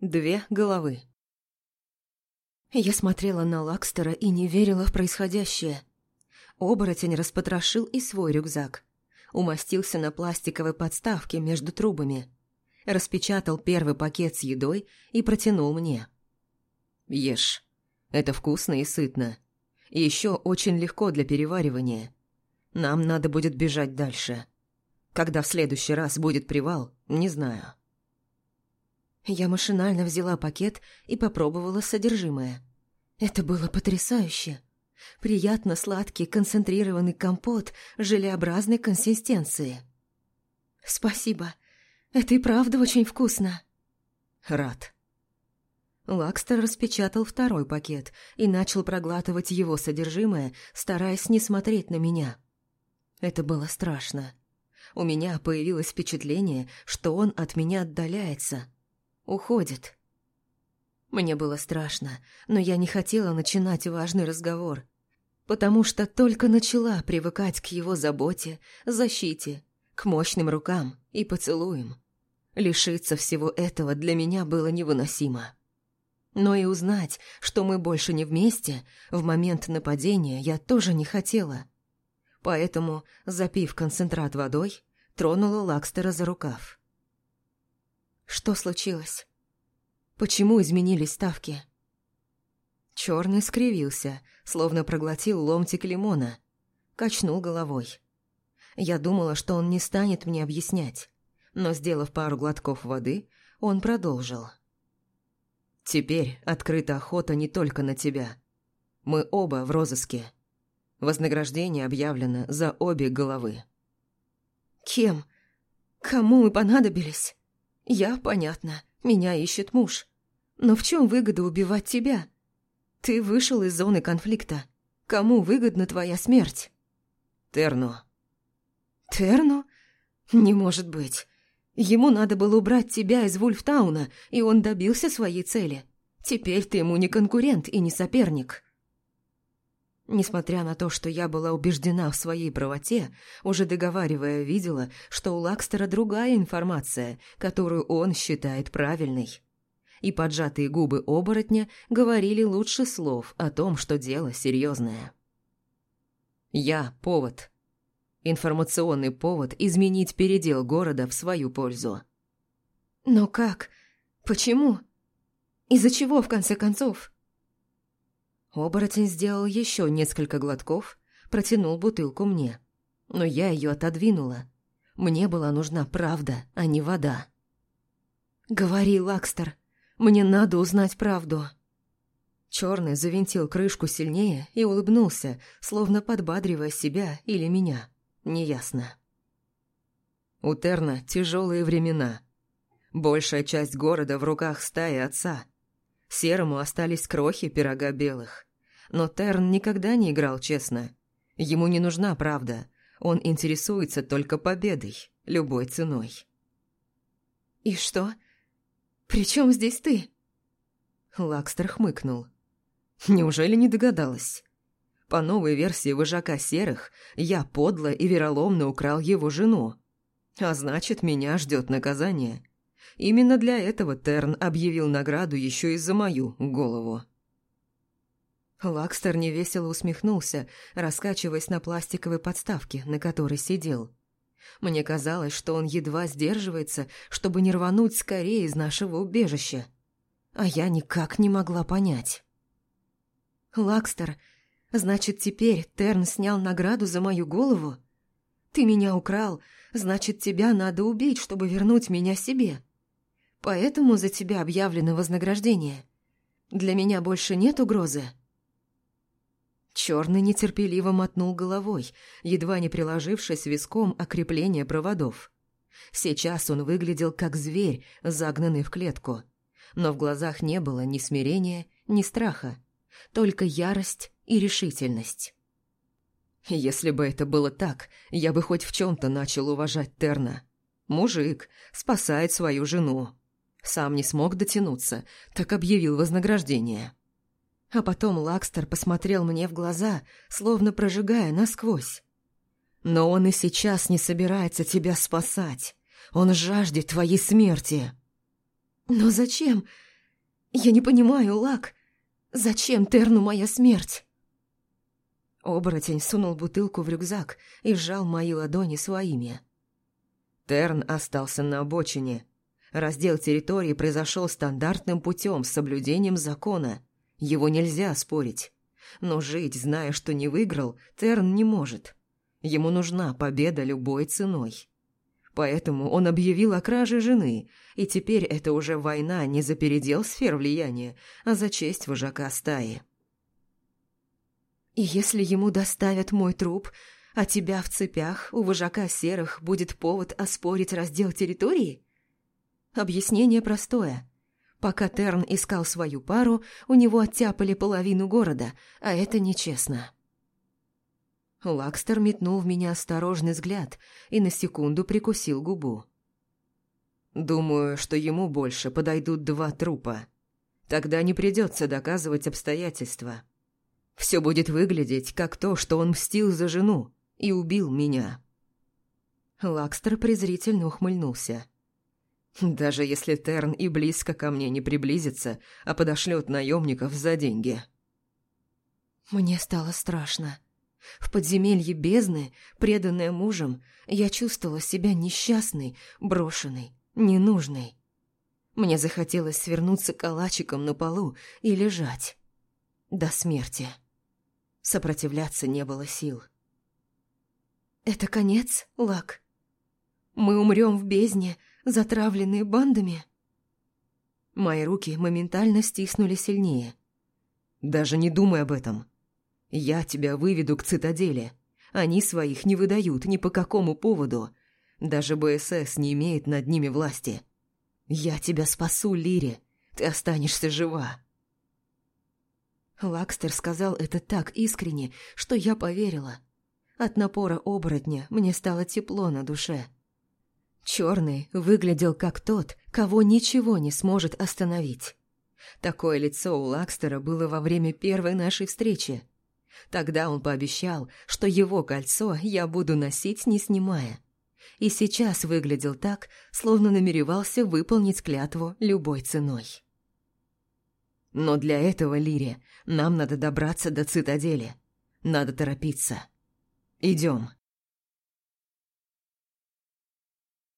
Две головы. Я смотрела на Лакстера и не верила в происходящее. Оборотень распотрошил и свой рюкзак. Умостился на пластиковой подставке между трубами. Распечатал первый пакет с едой и протянул мне. «Ешь. Это вкусно и сытно. И еще очень легко для переваривания. Нам надо будет бежать дальше. Когда в следующий раз будет привал, не знаю». Я машинально взяла пакет и попробовала содержимое. Это было потрясающе. Приятно сладкий концентрированный компот желеобразной консистенции. «Спасибо. Это и правда очень вкусно». «Рад». Лакстер распечатал второй пакет и начал проглатывать его содержимое, стараясь не смотреть на меня. Это было страшно. У меня появилось впечатление, что он от меня отдаляется – уходит. Мне было страшно, но я не хотела начинать важный разговор, потому что только начала привыкать к его заботе, защите, к мощным рукам и поцелуям. Лишиться всего этого для меня было невыносимо. Но и узнать, что мы больше не вместе, в момент нападения я тоже не хотела. Поэтому, запив концентрат водой, тронула Лакстера за рукав. Что случилось? Почему изменились ставки? Черный скривился, словно проглотил ломтик лимона. Качнул головой. Я думала, что он не станет мне объяснять, но, сделав пару глотков воды, он продолжил. «Теперь открыта охота не только на тебя. Мы оба в розыске. Вознаграждение объявлено за обе головы». «Кем? Кому мы понадобились?» «Я, понятно, меня ищет муж. Но в чем выгода убивать тебя? Ты вышел из зоны конфликта. Кому выгодна твоя смерть?» «Терну». «Терну? Не может быть. Ему надо было убрать тебя из Вульфтауна, и он добился своей цели. Теперь ты ему не конкурент и не соперник». Несмотря на то, что я была убеждена в своей правоте, уже договаривая, видела, что у Лакстера другая информация, которую он считает правильной. И поджатые губы оборотня говорили лучше слов о том, что дело серьезное. «Я – повод. Информационный повод изменить передел города в свою пользу». «Но как? Почему? Из-за чего, в конце концов?» Оборотень сделал еще несколько глотков, протянул бутылку мне. Но я ее отодвинула. Мне была нужна правда, а не вода. «Говори, Лакстер, мне надо узнать правду». Черный завинтил крышку сильнее и улыбнулся, словно подбадривая себя или меня. Неясно. У Терна тяжелые времена. Большая часть города в руках стаи отца. Серому остались крохи пирога белых. Но Терн никогда не играл честно. Ему не нужна правда. Он интересуется только победой, любой ценой. «И что? При чем здесь ты?» Лакстер хмыкнул. «Неужели не догадалась?» По новой версии вожака серых, я подло и вероломно украл его жену. А значит, меня ждет наказание. Именно для этого Терн объявил награду еще и за мою голову. Лакстер невесело усмехнулся, раскачиваясь на пластиковой подставке, на которой сидел. Мне казалось, что он едва сдерживается, чтобы не рвануть скорее из нашего убежища. А я никак не могла понять. «Лакстер, значит, теперь Терн снял награду за мою голову? Ты меня украл, значит, тебя надо убить, чтобы вернуть меня себе. Поэтому за тебя объявлено вознаграждение. Для меня больше нет угрозы?» Черный нетерпеливо мотнул головой, едва не приложившись виском о крепление проводов. Сейчас он выглядел как зверь, загнанный в клетку. Но в глазах не было ни смирения, ни страха, только ярость и решительность. Если бы это было так, я бы хоть в чем-то начал уважать Терна. Мужик спасает свою жену. Сам не смог дотянуться, так объявил вознаграждение. А потом Лакстер посмотрел мне в глаза, словно прожигая насквозь. «Но он и сейчас не собирается тебя спасать. Он жаждет твоей смерти». «Но зачем? Я не понимаю, Лак. Зачем Терну моя смерть?» Оборотень сунул бутылку в рюкзак и сжал мои ладони своими. Терн остался на обочине. Раздел территории произошел стандартным путем с соблюдением закона. Его нельзя спорить. Но жить, зная, что не выиграл, Терн не может. Ему нужна победа любой ценой. Поэтому он объявил о краже жены, и теперь это уже война не за передел сфер влияния, а за честь вожака стаи. И если ему доставят мой труп, а тебя в цепях у вожака серых будет повод оспорить раздел территории? Объяснение простое. Пока Терн искал свою пару, у него оттяпали половину города, а это нечестно. Лакстер метнул в меня осторожный взгляд и на секунду прикусил губу. «Думаю, что ему больше подойдут два трупа. Тогда не придется доказывать обстоятельства. Все будет выглядеть, как то, что он мстил за жену и убил меня. Лакстер презрительно ухмыльнулся. Даже если Терн и близко ко мне не приблизится, а подошлет наемников за деньги. Мне стало страшно. В подземелье бездны, преданная мужем, я чувствовала себя несчастной, брошенной, ненужной. Мне захотелось свернуться калачиком на полу и лежать. До смерти. Сопротивляться не было сил. «Это конец, Лак? Мы умрем в бездне, затравленные бандами?» Мои руки моментально стиснули сильнее. «Даже не думай об этом. Я тебя выведу к цитадели. Они своих не выдают ни по какому поводу. Даже БСС не имеет над ними власти. Я тебя спасу, Лири. Ты останешься жива». Лакстер сказал это так искренне, что я поверила. От напора оборотня мне стало тепло на душе. Черный выглядел как тот, кого ничего не сможет остановить. Такое лицо у Лакстера было во время первой нашей встречи. Тогда он пообещал, что его кольцо я буду носить, не снимая. И сейчас выглядел так, словно намеревался выполнить клятву любой ценой. Но для этого, Лире, нам надо добраться до цитадели. Надо торопиться. Идем.